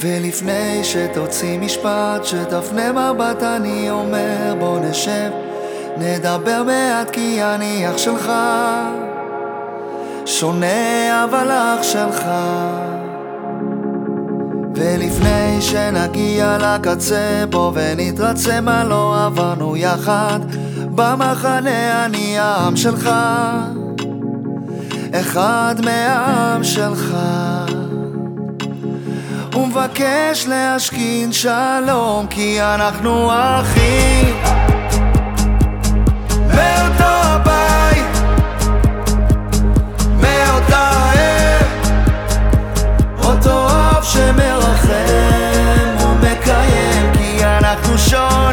ולפני שתוציא משפט, שתפנה מבט, אני אומר בוא נשב, נדבר מעט כי אני אח שלך, שונה אבל אח שלך. ולפני שנגיע לקצה בו ונתרצה מה לא עברנו יחד במחנה אני העם שלך. אחד מהעם שלך ומבקש להשכין שלום כי אנחנו אחים. מאותו אותו שמרחם ומקיים כי אנחנו שונים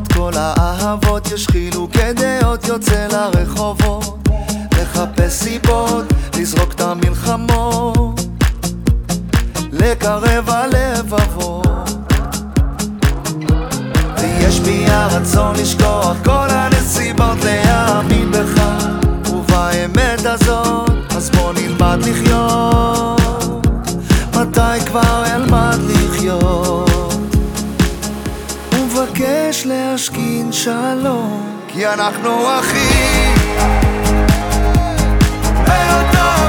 ולמרות כל האהבות. יש חילוקי דעות יוצא לרחובות. לחפש סיבות לזרוק את המלחמות. לקרב הלבבות. ויש בי הרצון לשכוח כל הנסיבות להאמין בך. ובאמת הזאת אז בוא נלמד לחיות ומבקש להשכין שלום כי אנחנו אחים. מאותו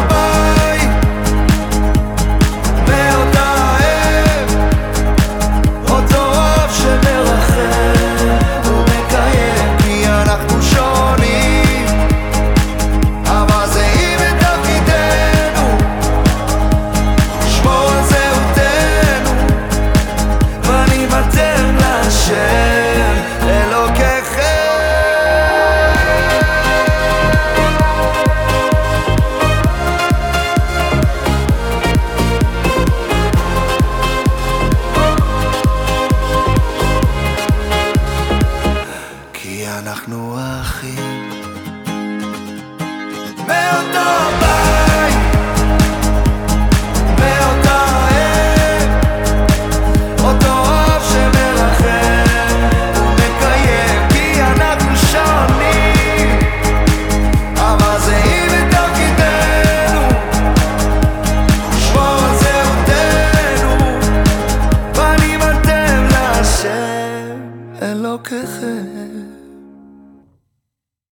אנחנו אחים. מאותו בית אלוקיכם.